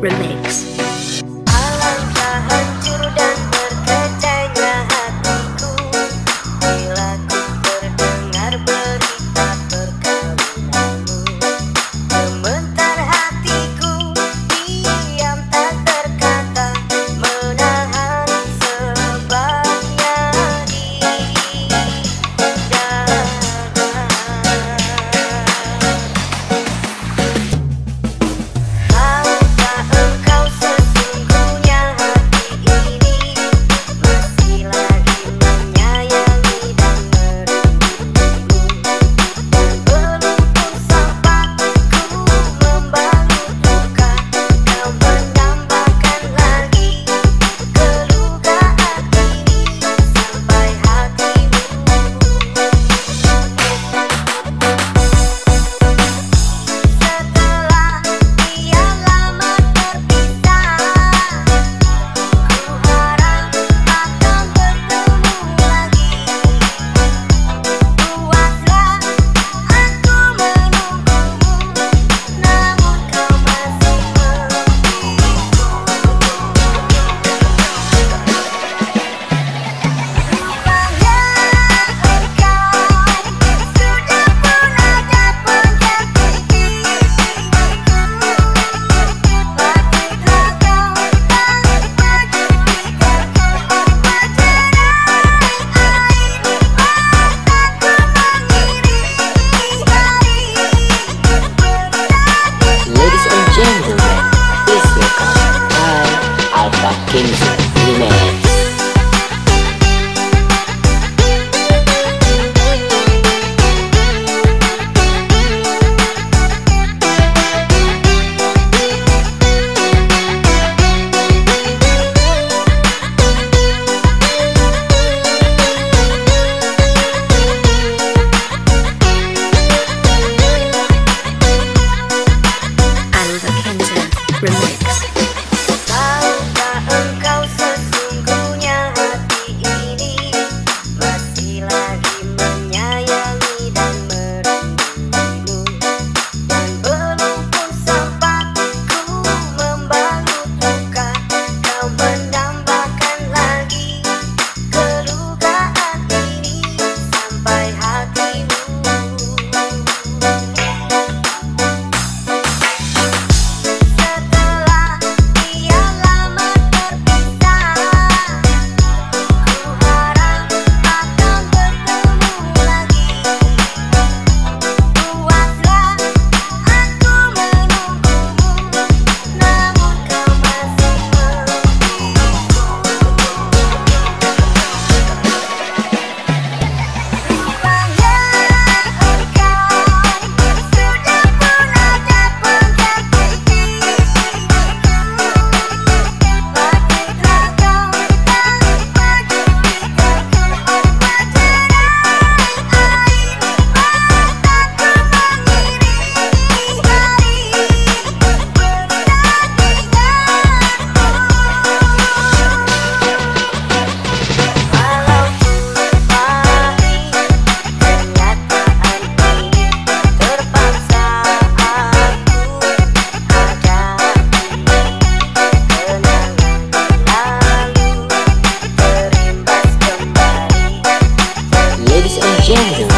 relax. Yeah.